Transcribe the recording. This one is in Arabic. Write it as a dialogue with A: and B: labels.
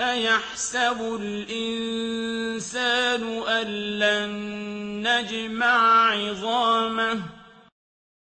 A: أَيَحْسَبُ الْإِنسَانُ أَلَّن نَّجْمَعَ عِظَامَهُ